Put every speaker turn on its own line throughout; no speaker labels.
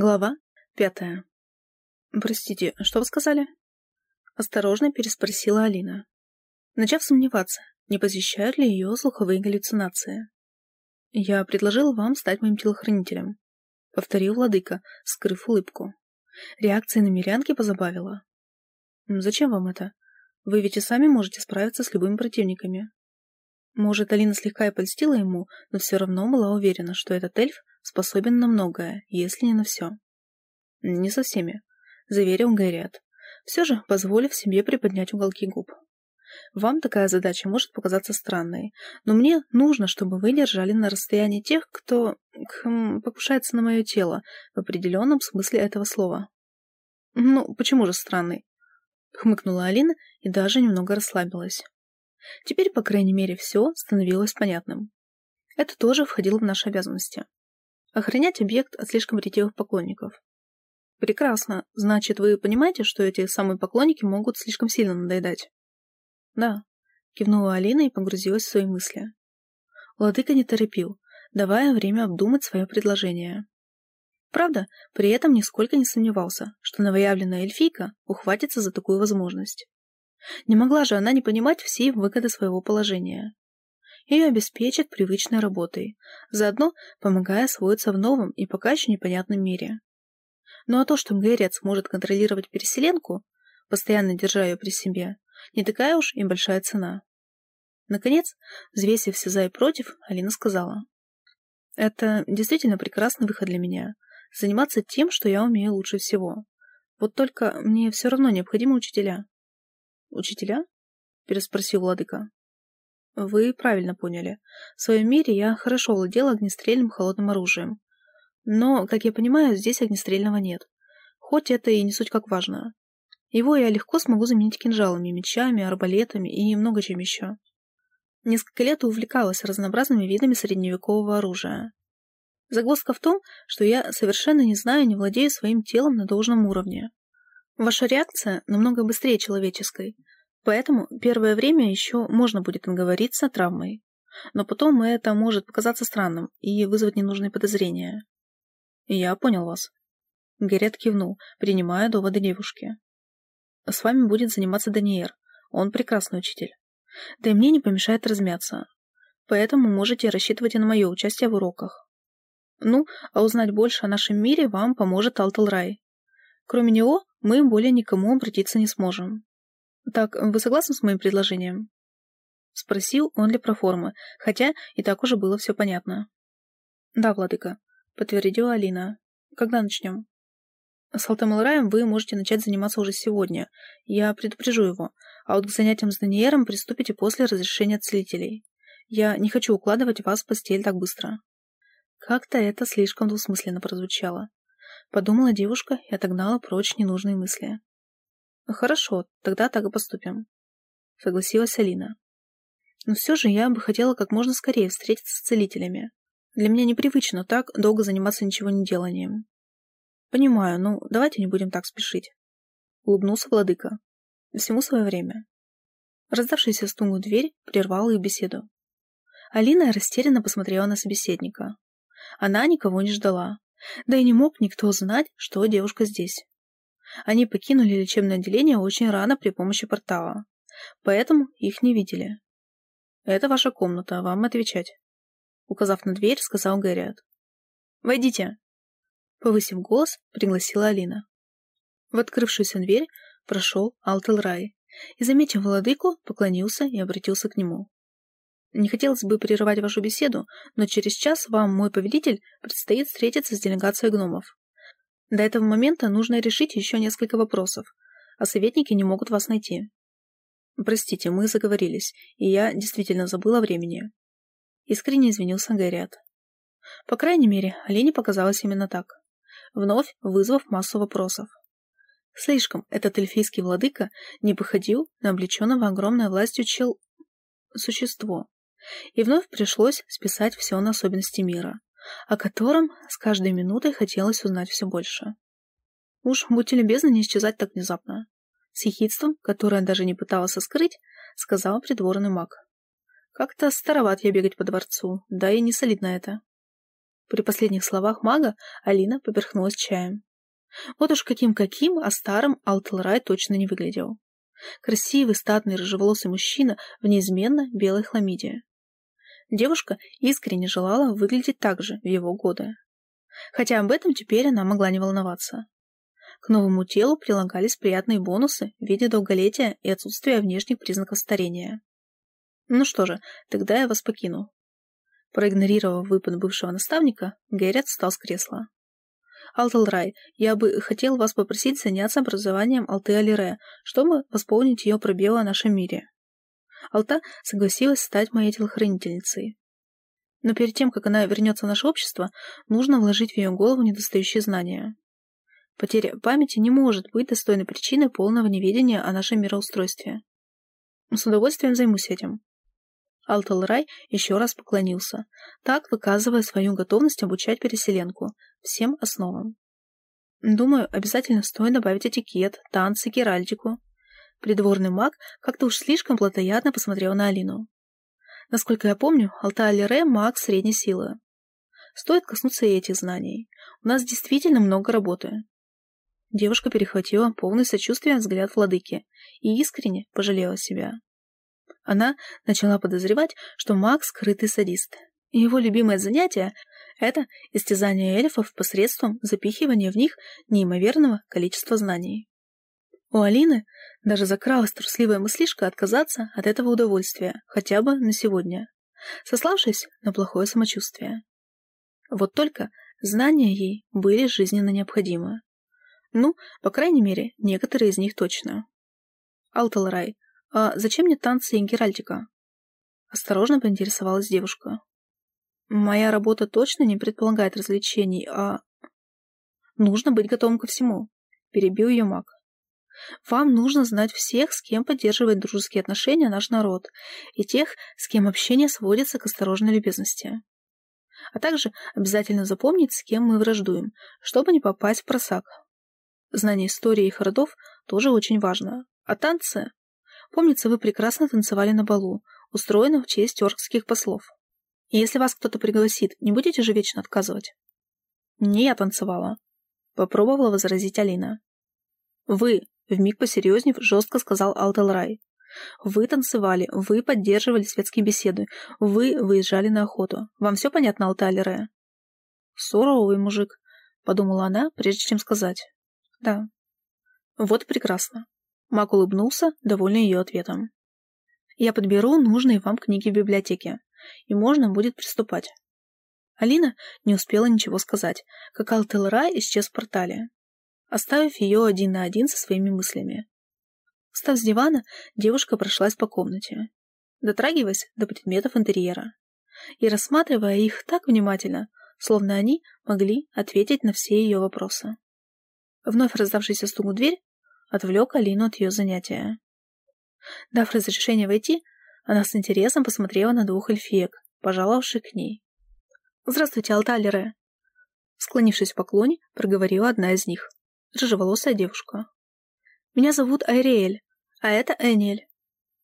Глава пятая. «Простите, что вы сказали?» Осторожно переспросила Алина, начав сомневаться, не посещают ли ее слуховые галлюцинации. «Я предложил вам стать моим телохранителем», — повторил владыка, скрыв улыбку. Реакция на мирянки позабавила. «Зачем вам это? Вы ведь и сами можете справиться с любыми противниками». Может, Алина слегка и польстила ему, но все равно была уверена, что этот эльф способен на многое, если не на все. Не со всеми, заверил Гэриат, все же позволив себе приподнять уголки губ. Вам такая задача может показаться странной, но мне нужно, чтобы вы держали на расстоянии тех, кто хм, покушается на мое тело в определенном смысле этого слова. Ну, почему же странный? Хмыкнула Алина и даже немного расслабилась. Теперь, по крайней мере, все становилось понятным. Это тоже входило в наши обязанности. Охранять объект от слишком ретивых поклонников. Прекрасно. Значит, вы понимаете, что эти самые поклонники могут слишком сильно надоедать? Да. Кивнула Алина и погрузилась в свои мысли. Владыка не торопил, давая время обдумать свое предложение. Правда, при этом нисколько не сомневался, что новоявленная эльфийка ухватится за такую возможность. Не могла же она не понимать всей выгоды своего положения ее обеспечат привычной работой, заодно помогая освоиться в новом и пока еще непонятном мире. Ну а то, что Мгэрец может контролировать переселенку, постоянно держа ее при себе, не такая уж и большая цена. Наконец, взвесив все за и против, Алина сказала. «Это действительно прекрасный выход для меня. Заниматься тем, что я умею лучше всего. Вот только мне все равно необходимы учителя». «Учителя?» – переспросил владыка. Вы правильно поняли. В своем мире я хорошо владела огнестрельным холодным оружием. Но, как я понимаю, здесь огнестрельного нет. Хоть это и не суть как важно. Его я легко смогу заменить кинжалами, мечами, арбалетами и много чем еще. Несколько лет увлекалась разнообразными видами средневекового оружия. Загвоздка в том, что я совершенно не знаю и не владею своим телом на должном уровне. Ваша реакция намного быстрее человеческой, Поэтому первое время еще можно будет наговориться травмой. Но потом это может показаться странным и вызвать ненужные подозрения. Я понял вас. Герет кивнул, принимая доводы девушки. С вами будет заниматься Даниэр. Он прекрасный учитель. Да и мне не помешает размяться. Поэтому можете рассчитывать и на мое участие в уроках. Ну, а узнать больше о нашем мире вам поможет Алталрай. Кроме него, мы более никому обратиться не сможем. «Так, вы согласны с моим предложением?» Спросил он для проформы, хотя и так уже было все понятно. «Да, владыка», — подтвердила Алина. «Когда начнем?» «С Алтамалраем вы можете начать заниматься уже сегодня. Я предупрежу его. А вот к занятиям с Даниером приступите после разрешения целителей. Я не хочу укладывать вас в постель так быстро». Как-то это слишком двусмысленно прозвучало. Подумала девушка и отогнала прочь ненужные мысли. «Хорошо, тогда так и поступим», — согласилась Алина. «Но все же я бы хотела как можно скорее встретиться с целителями. Для меня непривычно так долго заниматься ничего не деланием». «Понимаю, ну давайте не будем так спешить», — улыбнулся владыка. «Всему свое время». Раздавшаяся стугу дверь прервала их беседу. Алина растерянно посмотрела на собеседника. Она никого не ждала, да и не мог никто знать, что девушка здесь. Они покинули лечебное отделение очень рано при помощи портала, поэтому их не видели. «Это ваша комната, вам отвечать», — указав на дверь, сказал Гэриат. «Войдите», — повысив голос, пригласила Алина. В открывшуюся дверь прошел Алтел Рай и, заметив владыку, поклонился и обратился к нему. «Не хотелось бы прерывать вашу беседу, но через час вам, мой повелитель, предстоит встретиться с делегацией гномов. До этого момента нужно решить еще несколько вопросов, а советники не могут вас найти. Простите, мы заговорились, и я действительно забыла времени. Искренне извинился Гэриат. По крайней мере, Олене показалось именно так, вновь вызвав массу вопросов. Слишком этот эльфийский владыка не походил на облеченного огромной властью чел... существо. И вновь пришлось списать все на особенности мира о котором с каждой минутой хотелось узнать все больше. Уж будьте любезны не исчезать так внезапно. С ехидством, которое даже не пыталась скрыть, сказал придворный маг. Как-то староват я бегать по дворцу, да и не солидно это. При последних словах мага Алина поперхнулась чаем. Вот уж каким-каким, а старым Алтелрай точно не выглядел. Красивый, статный, рыжеволосый мужчина в неизменно белой хламиде. Девушка искренне желала выглядеть так же в его годы. Хотя об этом теперь она могла не волноваться. К новому телу прилагались приятные бонусы в виде долголетия и отсутствия внешних признаков старения. Ну что же, тогда я вас покину. Проигнорировав выпад бывшего наставника, Гэррит встал с кресла. Алталрай, я бы хотел вас попросить заняться образованием Алты Алире, чтобы восполнить ее пробелы о нашем мире. Алта согласилась стать моей телохранительницей. Но перед тем, как она вернется в наше общество, нужно вложить в ее голову недостающие знания. Потеря памяти не может быть достойной причиной полного неведения о нашем мироустройстве. С удовольствием займусь этим. Алталрай еще раз поклонился, так выказывая свою готовность обучать переселенку всем основам. Думаю, обязательно стоит добавить этикет, танцы, геральдику. Придворный маг как-то уж слишком плотоядно посмотрел на Алину. Насколько я помню, Алта-Алире маг средней силы. Стоит коснуться и этих знаний. У нас действительно много работы. Девушка перехватила полный сочувствия взгляд владыки и искренне пожалела себя. Она начала подозревать, что маг — скрытый садист. И его любимое занятие — это истязание эльфов посредством запихивания в них неимоверного количества знаний. У Алины даже закралась трусливая мыслишка отказаться от этого удовольствия, хотя бы на сегодня, сославшись на плохое самочувствие. Вот только знания ей были жизненно необходимы. Ну, по крайней мере, некоторые из них точно. Алталрай, а зачем мне танцы и геральдика? Осторожно поинтересовалась девушка. Моя работа точно не предполагает развлечений, а... Нужно быть готовым ко всему, перебил ее маг. Вам нужно знать всех, с кем поддерживает дружеские отношения наш народ, и тех, с кем общение сводится к осторожной любезности. А также обязательно запомнить, с кем мы враждуем, чтобы не попасть в просак. Знание истории их родов тоже очень важно. А танцы? Помнится, вы прекрасно танцевали на балу, устроенном в честь оркских послов. И если вас кто-то пригласит, не будете же вечно отказывать? Не я танцевала. Попробовала возразить Алина. Вы, вмиг посерьезнев, жестко сказал Алтелрай. Вы танцевали, вы поддерживали светские беседы, вы выезжали на охоту. Вам все понятно, Алталере? Суровый мужик, подумала она, прежде чем сказать. Да. Вот прекрасно. Мак улыбнулся, довольный ее ответом. Я подберу нужные вам книги в библиотеке, и можно будет приступать. Алина не успела ничего сказать, как Алтелра исчез в портале, оставив ее один на один со своими мыслями. Встав с дивана, девушка прошлась по комнате, дотрагиваясь до предметов интерьера и рассматривая их так внимательно, словно они могли ответить на все ее вопросы. Вновь раздавшийся стук в дверь отвлек Алину от ее занятия. Дав разрешение войти, она с интересом посмотрела на двух эльфиек, пожаловавших к ней. «Здравствуйте, Алталере!» Склонившись в поклоне, проговорила одна из них, рыжеволосая девушка. «Меня зовут Айриэль, а это Эниэль»,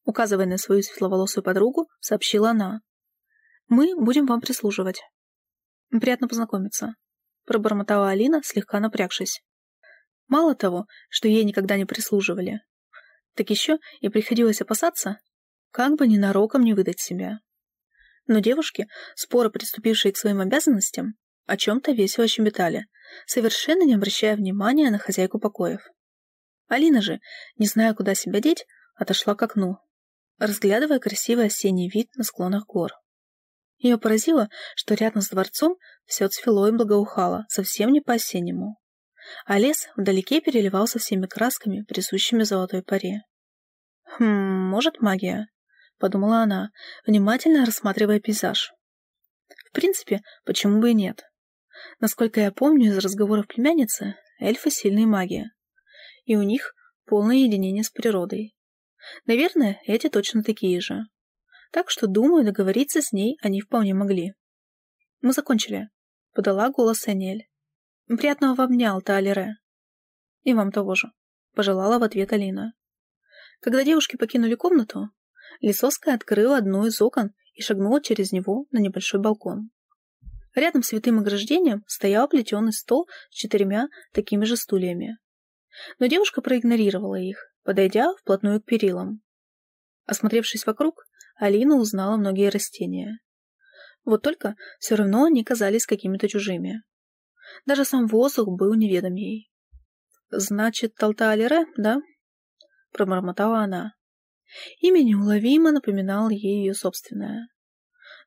указывая на свою светловолосую подругу, сообщила она. «Мы будем вам прислуживать». «Приятно познакомиться», пробормотала Алина, слегка напрягшись. Мало того, что ей никогда не прислуживали, так еще и приходилось опасаться, как бы ненароком не выдать себя. Но девушки, споро приступившие к своим обязанностям, о чем-то весело щебетали, совершенно не обращая внимания на хозяйку покоев. Алина же, не зная, куда себя деть, отошла к окну, разглядывая красивый осенний вид на склонах гор. Ее поразило, что рядом с дворцом все цвело и благоухало, совсем не по-осеннему а лес вдалеке переливался всеми красками, присущими золотой паре. «Хм, может, магия?» — подумала она, внимательно рассматривая пейзаж. В принципе, почему бы и нет? Насколько я помню из разговоров племянницы, эльфы — сильные маги. И у них полное единение с природой. Наверное, эти точно такие же. Так что, думаю, договориться с ней они вполне могли. «Мы закончили», — подала голос Энель. «Приятного вам дня, Алталере!» «И вам того же», — пожелала в ответ Алина. Когда девушки покинули комнату, Лисовская открыла одно из окон и шагнула через него на небольшой балкон. Рядом с святым ограждением стоял плетеный стол с четырьмя такими же стульями. Но девушка проигнорировала их, подойдя вплотную к перилам. Осмотревшись вокруг, Алина узнала многие растения. Вот только все равно они казались какими-то чужими. Даже сам воздух был неведом ей. «Значит, Талталера, да?» — промормотала она. Имя неуловимо напоминало ей ее собственное,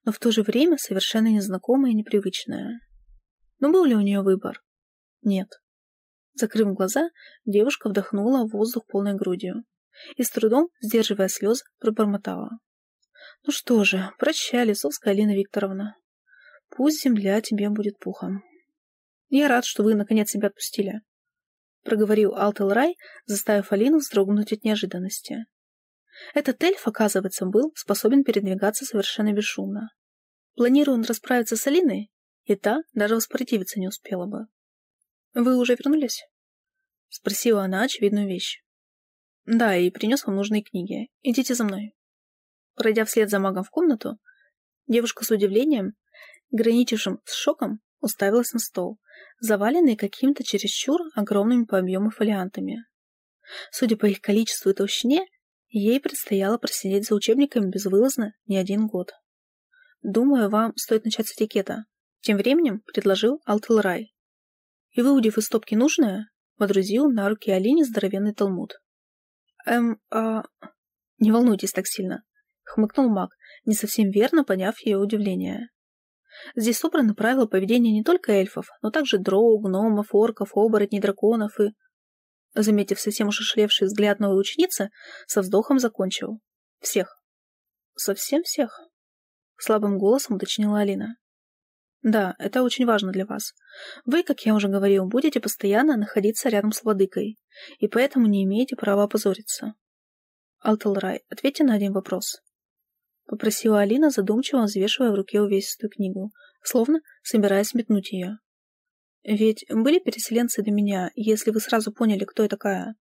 но в то же время совершенно незнакомое и непривычное. Но был ли у нее выбор? Нет. Закрыв глаза, девушка вдохнула воздух полной грудью и с трудом, сдерживая слезы, пробормотала. «Ну что же, прощай, Лисовская Алина Викторовна. Пусть земля тебе будет пухом. Я рад, что вы наконец себя отпустили», — проговорил Алтел Рай, заставив Алину вздрогнуть от неожиданности. Этот эльф, оказывается, был способен передвигаться совершенно бесшумно. Планируя он расправиться с Алиной, и та даже воспротивиться не успела бы. «Вы уже вернулись?» — спросила она очевидную вещь. «Да, и принес вам нужные книги. Идите за мной». Пройдя вслед за магом в комнату, девушка с удивлением, граничившим с шоком, уставилась на стол, заваленный какими-то чересчур огромными по объему фолиантами. Судя по их количеству и толщине, ей предстояло просидеть за учебниками безвылазно не один год. «Думаю, вам стоит начать с этикета», — тем временем предложил Алтелрай. И, выудив из стопки нужное, водрузил на руки Алине здоровенный талмуд. «Эм, а...» «Не волнуйтесь так сильно», — хмыкнул маг, не совсем верно поняв ее удивление. Здесь собраны правила поведения не только эльфов, но также дроу, гномов, орков, оборотней, драконов и... Заметив совсем уж взгляд новой ученицы, со вздохом закончил. Всех. Совсем всех? Слабым голосом уточнила Алина. Да, это очень важно для вас. Вы, как я уже говорил, будете постоянно находиться рядом с владыкой, и поэтому не имеете права опозориться. Алтелрай, ответьте на один вопрос. — попросила Алина, задумчиво взвешивая в руке увесистую книгу, словно собираясь метнуть ее. «Ведь были переселенцы до меня, если вы сразу поняли, кто я такая?»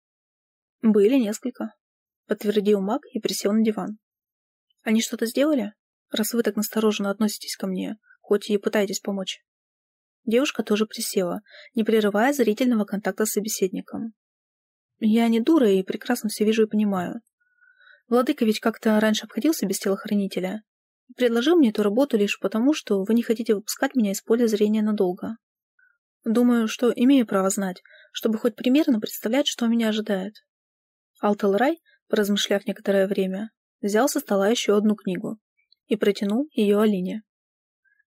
«Были несколько», — подтвердил маг и присел на диван. «Они что-то сделали? Раз вы так настороженно относитесь ко мне, хоть и пытаетесь помочь». Девушка тоже присела, не прерывая зрительного контакта с собеседником. «Я не дура и прекрасно все вижу и понимаю. Владыка ведь как-то раньше обходился без телохранителя. Предложил мне эту работу лишь потому, что вы не хотите выпускать меня из поля зрения надолго. Думаю, что имею право знать, чтобы хоть примерно представлять, что меня ожидает. Алтелрай, поразмышляв некоторое время, взял со стола еще одну книгу и протянул ее Алине.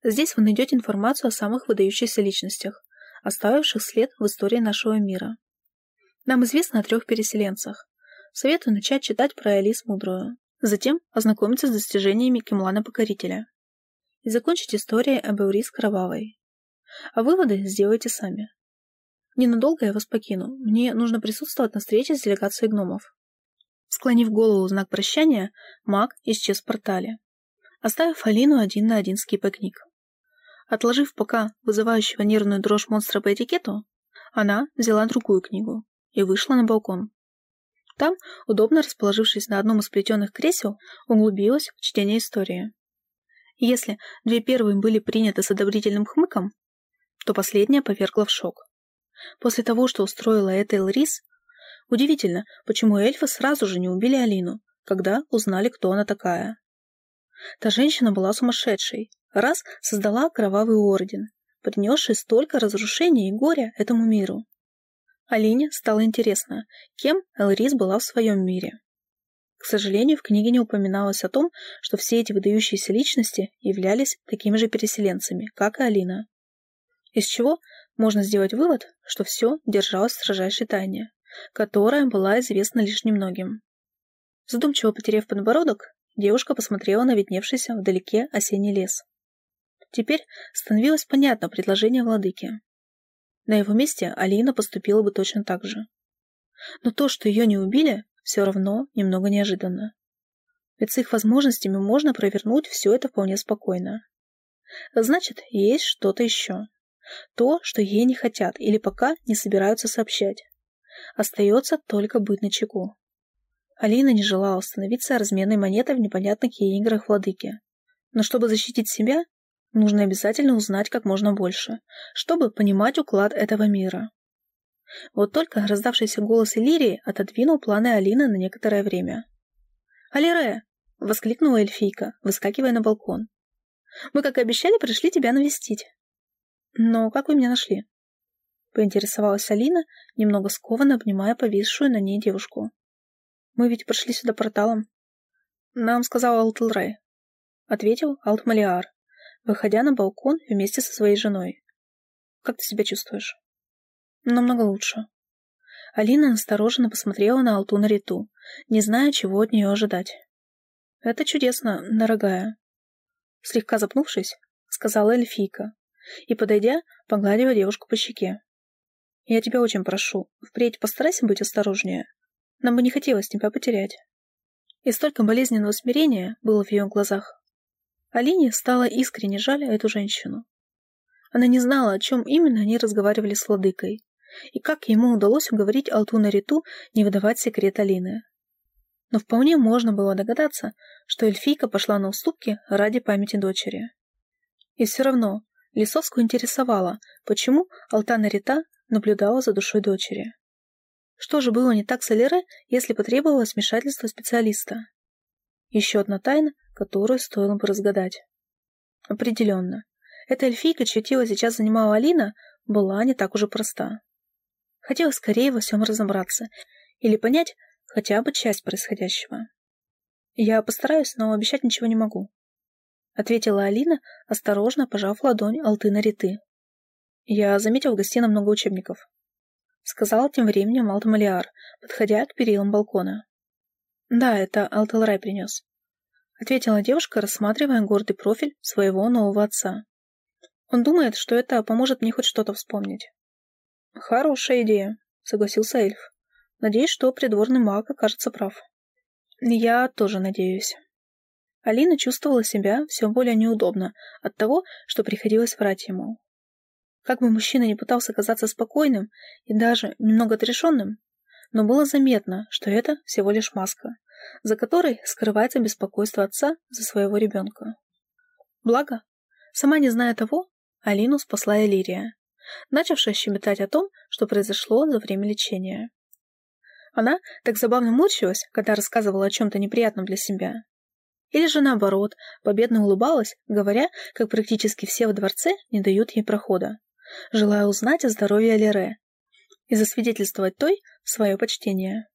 Здесь вы найдете информацию о самых выдающихся личностях, оставивших след в истории нашего мира. Нам известно о трех переселенцах, Советую начать читать про Элис Мудрую, затем ознакомиться с достижениями Кимлана Покорителя и закончить историей об Эурис Кровавой. А выводы сделайте сами. Ненадолго я вас покину, мне нужно присутствовать на встрече с делегацией гномов. Склонив голову в знак прощания, маг исчез в портале, оставив Алину один на один с кипой книг. Отложив пока вызывающего нервную дрожь монстра по этикету, она взяла другую книгу и вышла на балкон. Там, удобно расположившись на одном из плетеных кресел, углубилась в чтение истории. Если две первые были приняты с одобрительным хмыком, то последняя повергла в шок. После того, что устроила эта Элрис, удивительно, почему эльфы сразу же не убили Алину, когда узнали, кто она такая. Та женщина была сумасшедшей, раз создала кровавый орден, принесший столько разрушений и горя этому миру. Алине стало интересно, кем Элрис была в своем мире. К сожалению, в книге не упоминалось о том, что все эти выдающиеся личности являлись такими же переселенцами, как и Алина. Из чего можно сделать вывод, что все держалось в строжайшей тайне, которая была известна лишь немногим. Задумчиво потеряв подбородок, девушка посмотрела на видневшийся вдалеке осенний лес. Теперь становилось понятно предложение владыки. На его месте Алина поступила бы точно так же. Но то, что ее не убили, все равно немного неожиданно. Ведь с их возможностями можно провернуть все это вполне спокойно. Значит, есть что-то еще. То, что ей не хотят или пока не собираются сообщать. Остается только быть начеку. Алина не желала становиться разменной монетой в непонятных ей играх владыки. Но чтобы защитить себя, Нужно обязательно узнать как можно больше, чтобы понимать уклад этого мира. Вот только раздавшийся голос Иллирии отодвинул планы Алины на некоторое время. «Алире!» — воскликнула эльфийка, выскакивая на балкон. «Мы, как и обещали, пришли тебя навестить». «Но как вы меня нашли?» — поинтересовалась Алина, немного скованно обнимая повисшую на ней девушку. «Мы ведь прошли сюда порталом». «Нам сказал Алтелрей», — ответил Алтмалиар, выходя на балкон вместе со своей женой. «Как ты себя чувствуешь?» «Намного лучше». Алина настороженно посмотрела на Алту на Риту, не зная, чего от нее ожидать. «Это чудесно, дорогая». Слегка запнувшись, сказала эльфийка, и, подойдя, погладила девушку по щеке. «Я тебя очень прошу, впредь постарайся быть осторожнее. Нам бы не хотелось тебя потерять». И столько болезненного смирения было в ее глазах, Алине стало искренне жаль эту женщину. Она не знала, о чем именно они разговаривали с владыкой, и как ему удалось уговорить Алтуна Риту не выдавать секрет Алины. Но вполне можно было догадаться, что эльфийка пошла на уступки ради памяти дочери. И все равно Лисовскую интересовало, почему Алтана Рита наблюдала за душой дочери. Что же было не так с Алире, если потребовалось вмешательство специалиста? Еще одна тайна, которую стоило бы разгадать. Определенно. Эта эльфийка, чье тело сейчас занимала Алина, была не так уже проста. Хотелось скорее во всем разобраться или понять хотя бы часть происходящего. «Я постараюсь, но обещать ничего не могу», — ответила Алина, осторожно пожав ладонь Алтына Риты. «Я заметил в гостиной много учебников», — сказал тем временем Алтамалиар, подходя к перилам балкона. «Да, это Алталрай принес», — ответила девушка, рассматривая гордый профиль своего нового отца. «Он думает, что это поможет мне хоть что-то вспомнить». «Хорошая идея», — согласился эльф. «Надеюсь, что придворный маг окажется прав». «Я тоже надеюсь». Алина чувствовала себя все более неудобно от того, что приходилось врать ему. Как бы мужчина не пытался казаться спокойным и даже немного отрешенным, но было заметно, что это всего лишь маска, за которой скрывается беспокойство отца за своего ребенка. Благо, сама не зная того, Алину спасла Элирия, начавшая щебетать о том, что произошло за время лечения. Она так забавно мучилась, когда рассказывала о чем-то неприятном для себя. Или же наоборот, победно улыбалась, говоря, как практически все во дворце не дают ей прохода, желая узнать о здоровье Алире и засвидетельствовать той свое почтение.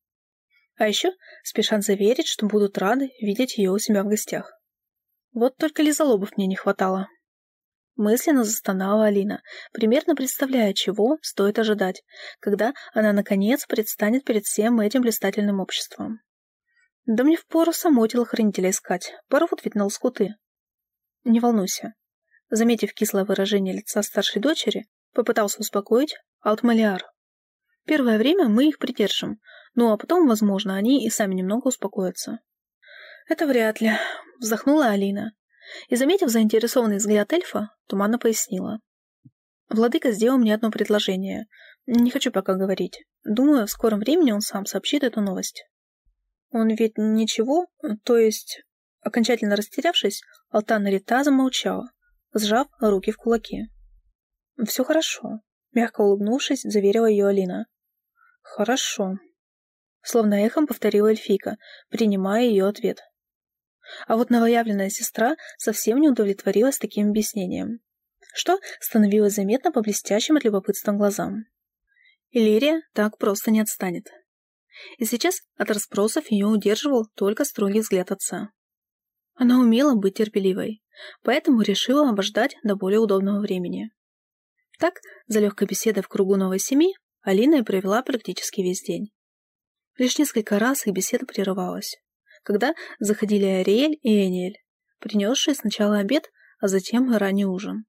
А еще спешат заверить, что будут рады видеть ее у себя в гостях. Вот только лизолобов мне не хватало. Мысленно застонала Алина, примерно представляя, чего стоит ожидать, когда она, наконец, предстанет перед всем этим блистательным обществом. Да мне впору самой телохранителя искать, порвут ведь на лоскуты. Не волнуйся. Заметив кислое выражение лица старшей дочери, попытался успокоить Алтмалиар. Первое время мы их придержим, ну а потом, возможно, они и сами немного успокоятся. Это вряд ли, вздохнула Алина. И, заметив заинтересованный взгляд эльфа, туманно пояснила. Владыка сделал мне одно предложение. Не хочу пока говорить. Думаю, в скором времени он сам сообщит эту новость. Он ведь ничего, то есть... Окончательно растерявшись, Алтана Рита замолчала, сжав руки в кулаки. «Все хорошо», — мягко улыбнувшись, заверила ее Алина. «Хорошо», Словно эхом повторила эльфийка, принимая ее ответ. А вот новоявленная сестра совсем не удовлетворилась таким объяснением, что становилось заметно по блестящим от любопытства глазам. Иллирия так просто не отстанет. И сейчас от расспросов ее удерживал только строгий взгляд отца. Она умела быть терпеливой, поэтому решила обождать до более удобного времени. Так, за легкой беседой в кругу новой семьи, Алина и провела практически весь день. Лишь несколько раз их беседа прерывалась, когда заходили Ариэль и Эниэль, принесшие сначала обед, а затем ранний ужин.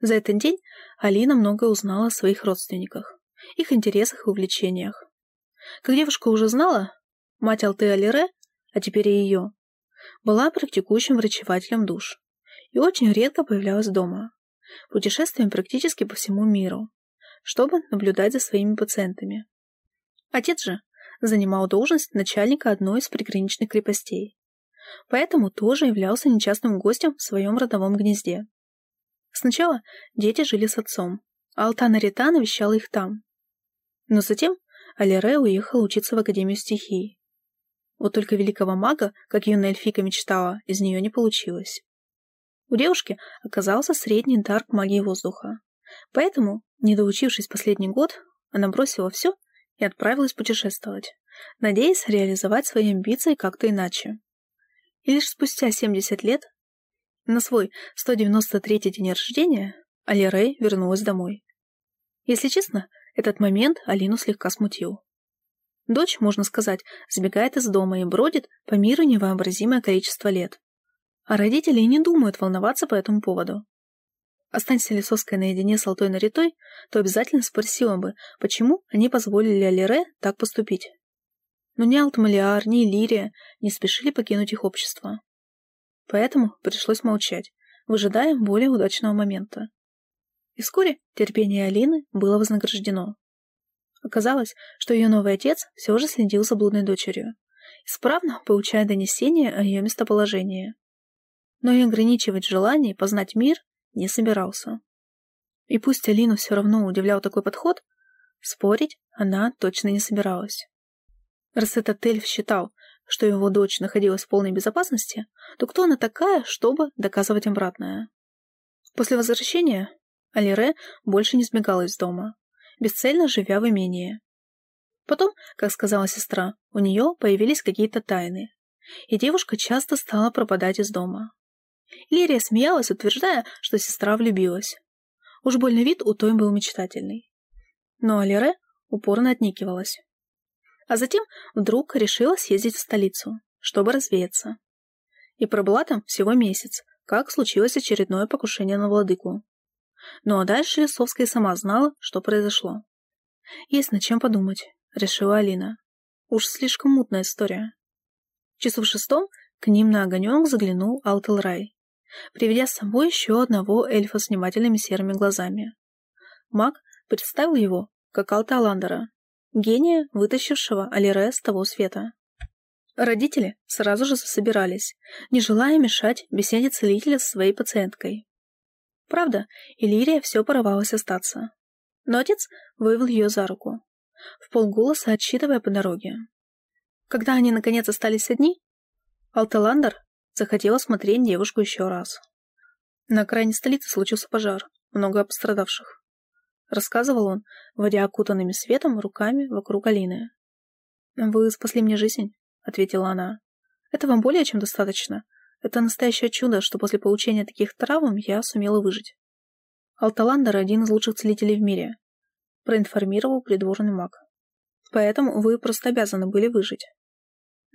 За этот день Алина многое узнала о своих родственниках, их интересах и увлечениях. Как девушка уже знала, мать Алты Алире, а теперь и ее, была практикующим врачевателем душ и очень редко появлялась дома, путешествуем практически по всему миру, чтобы наблюдать за своими пациентами. Отец же занимал должность начальника одной из приграничных крепостей. Поэтому тоже являлся нечастным гостем в своем родовом гнезде. Сначала дети жили с отцом, а Алтана Рита навещала их там. Но затем Алире уехала учиться в Академию стихий. Вот только великого мага, как юная эльфика мечтала, из нее не получилось. У девушки оказался средний дар к магии воздуха. Поэтому, не доучившись последний год, она бросила все и отправилась путешествовать, надеясь реализовать свои амбиции как-то иначе. И лишь спустя 70 лет, на свой 193-й день рождения, Али Рэй вернулась домой. Если честно, этот момент Алину слегка смутил. Дочь, можно сказать, сбегает из дома и бродит по миру невообразимое количество лет. А родители не думают волноваться по этому поводу. Останься Лисовская наедине с Алтой Наритой, то обязательно спросила бы, почему они позволили Алире так поступить. Но ни Алтмалиар, ни Лирия не спешили покинуть их общество. Поэтому пришлось молчать, выжидая более удачного момента. И вскоре терпение Алины было вознаграждено. Оказалось, что ее новый отец все же следил за блудной дочерью, исправно получая донесения о ее местоположении. Но и ограничивать желание познать мир не собирался. И пусть Алину все равно удивлял такой подход, спорить она точно не собиралась. Раз этот эльф считал, что его дочь находилась в полной безопасности, то кто она такая, чтобы доказывать обратное? После возвращения Алире больше не сбегала из дома, бесцельно живя в имении. Потом, как сказала сестра, у нее появились какие-то тайны, и девушка часто стала пропадать из дома. Лирия смеялась, утверждая, что сестра влюбилась. Уж больно вид у той был мечтательный. Но Алире упорно отнекивалась. А затем вдруг решила съездить в столицу, чтобы развеяться. И пробыла там всего месяц, как случилось очередное покушение на владыку. Ну а дальше Лисовская сама знала, что произошло. «Есть над чем подумать», — решила Алина. Уж слишком мутная история. Часу в шестом к ним на огонек заглянул Алтелрай приведя с собой еще одного эльфа с внимательными серыми глазами. Маг представил его как Алталандера, гения, вытащившего Алире с того света. Родители сразу же засобирались, не желая мешать беседе целителя со своей пациенткой. Правда, Иллирия все порывалась остаться. Но отец вывел ее за руку, в полголоса отсчитывая по дороге. Когда они наконец остались одни, Алталандер Захотела смотреть девушку еще раз. На окраине столицы случился пожар, много пострадавших. Рассказывал он, водя окутанными светом руками вокруг Алины. «Вы спасли мне жизнь», — ответила она. «Это вам более чем достаточно. Это настоящее чудо, что после получения таких травм я сумела выжить». Алталандер — один из лучших целителей в мире, проинформировал придворный маг. Поэтому вы просто обязаны были выжить.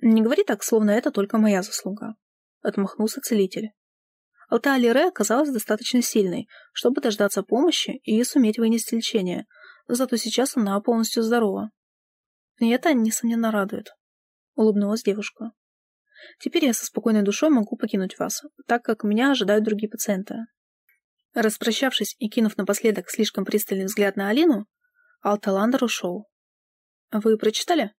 Не говори так, словно это только моя заслуга. — отмахнулся целитель. Алталия Ре оказалась достаточно сильной, чтобы дождаться помощи и суметь вынести лечение, зато сейчас она полностью здорова. И это, несомненно, радует. Улыбнулась девушка. Теперь я со спокойной душой могу покинуть вас, так как меня ожидают другие пациенты. Распрощавшись и кинув напоследок слишком пристальный взгляд на Алину, Алталандер ушел. «Вы прочитали?»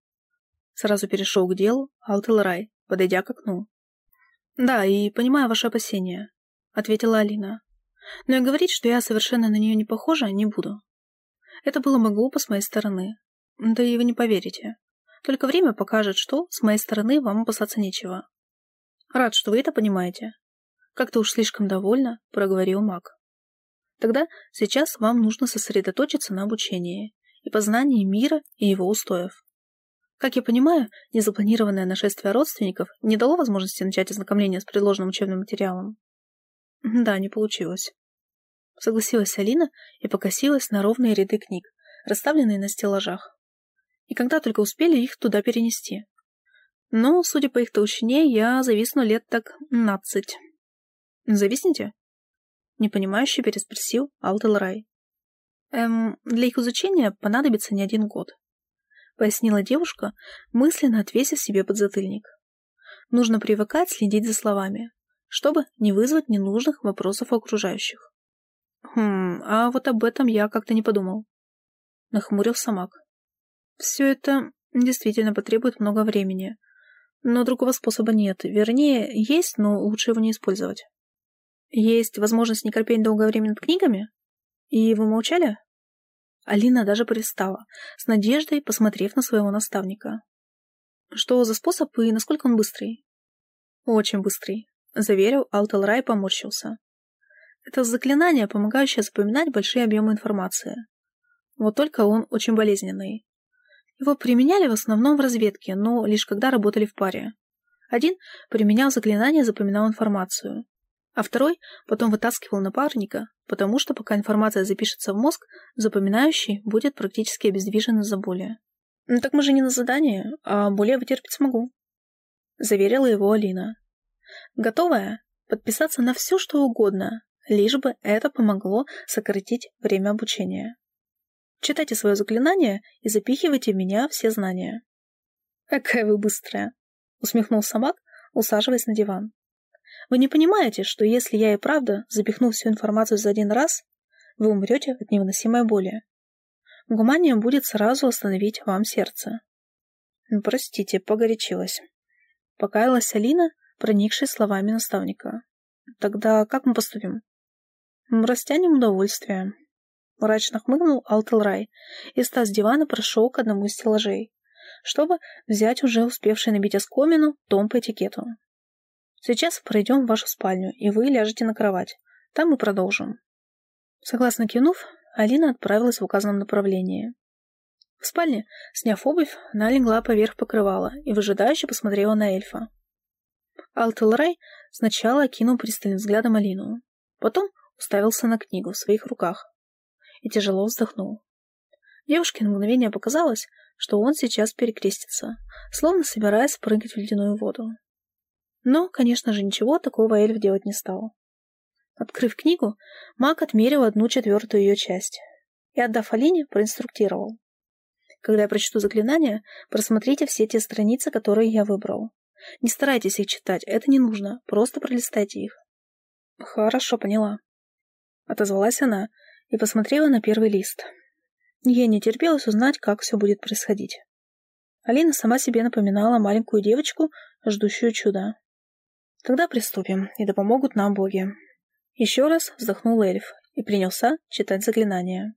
Сразу перешел к делу Алтелрай, подойдя к окну. «Да, и понимаю ваши опасения», — ответила Алина. «Но и говорить, что я совершенно на нее не похожа, не буду. Это было бы глупо с моей стороны. Да и вы не поверите. Только время покажет, что с моей стороны вам опасаться нечего. Рад, что вы это понимаете. Как-то уж слишком довольно, проговорил маг. Тогда сейчас вам нужно сосредоточиться на обучении и познании мира и его устоев. Как я понимаю, незапланированное нашествие родственников не дало возможности начать ознакомление с предложенным учебным материалом. Да, не получилось. Согласилась Алина и покосилась на ровные ряды книг, расставленные на стеллажах. И когда только успели их туда перенести. Но, судя по их толщине, я зависну лет так нацать. Зависнете? Непонимающе переспросил Алтелрай. Эм, для их изучения понадобится не один год пояснила девушка, мысленно отвесив себе подзатыльник. Нужно привыкать следить за словами, чтобы не вызвать ненужных вопросов окружающих. Хм, а вот об этом я как-то не подумал. Нахмурился маг. Все это действительно потребует много времени. Но другого способа нет. Вернее, есть, но лучше его не использовать. Есть возможность не корпеть долгое время над книгами? И вы молчали? Алина даже пристала, с надеждой посмотрев на своего наставника. Что за способ и насколько он быстрый? Очень быстрый, заверил Алтелрай поморщился. Это заклинание, помогающее запоминать большие объемы информации. Вот только он очень болезненный. Его применяли в основном в разведке, но лишь когда работали в паре. Один применял заклинание, запоминал информацию, а второй потом вытаскивал напарника, потому что пока информация запишется в мозг, запоминающий будет практически обездвижен из-за боли. «Ну так мы же не на задание, а более вытерпеть смогу», — заверила его Алина. Готовая подписаться на все, что угодно, лишь бы это помогло сократить время обучения. Читайте свое заклинание и запихивайте в меня все знания. «Какая вы быстрая!» — усмехнулся маг, усаживаясь на диван. Вы не понимаете, что если я и правда запихну всю информацию за один раз, вы умрете от невыносимой боли. Гуманием будет сразу остановить вам сердце. Простите, погорячилась. Покаялась Алина, проникшая словами наставника. Тогда как мы поступим? Растянем удовольствие. Мрачно хмыкнул Алтелрай и, встав с дивана, прошел к одному из стеллажей, чтобы взять уже успевший набить оскомину том по этикету. Сейчас пройдем в вашу спальню, и вы ляжете на кровать. Там мы продолжим. Согласно кивнув, Алина отправилась в указанном направлении. В спальне, сняв обувь, она легла поверх покрывала и выжидающе посмотрела на эльфа. Алтелрай сначала окинул пристальным взглядом Алину, потом уставился на книгу в своих руках и тяжело вздохнул. Девушке на мгновение показалось, что он сейчас перекрестится, словно собираясь прыгать в ледяную воду. Но, конечно же, ничего такого эльф делать не стал. Открыв книгу, маг отмерил одну четвертую ее часть и, отдав Алине, проинструктировал. Когда я прочту заклинание, просмотрите все те страницы, которые я выбрал. Не старайтесь их читать, это не нужно, просто пролистайте их. Хорошо, поняла. Отозвалась она и посмотрела на первый лист. Ей не терпелось узнать, как все будет происходить. Алина сама себе напоминала маленькую девочку, ждущую чуда. Тогда приступим, и да помогут нам боги. Еще раз вздохнул эльф и принялся читать заклинание.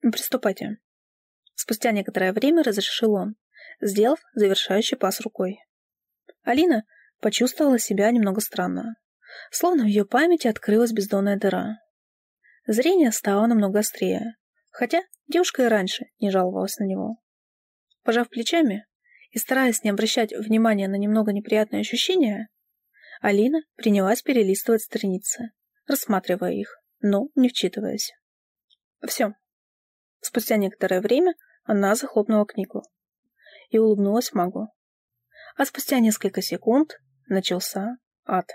Приступайте. Спустя некоторое время разрешил он, сделав завершающий пас рукой. Алина почувствовала себя немного странно, словно в ее памяти открылась бездонная дыра. Зрение стало намного острее, хотя девушка и раньше не жаловалась на него. Пожав плечами и стараясь не обращать внимания на немного неприятные ощущения, Алина принялась перелистывать страницы, рассматривая их, но не вчитываясь. Все. Спустя некоторое время она захлопнула книгу и улыбнулась магу. А спустя несколько секунд начался ад.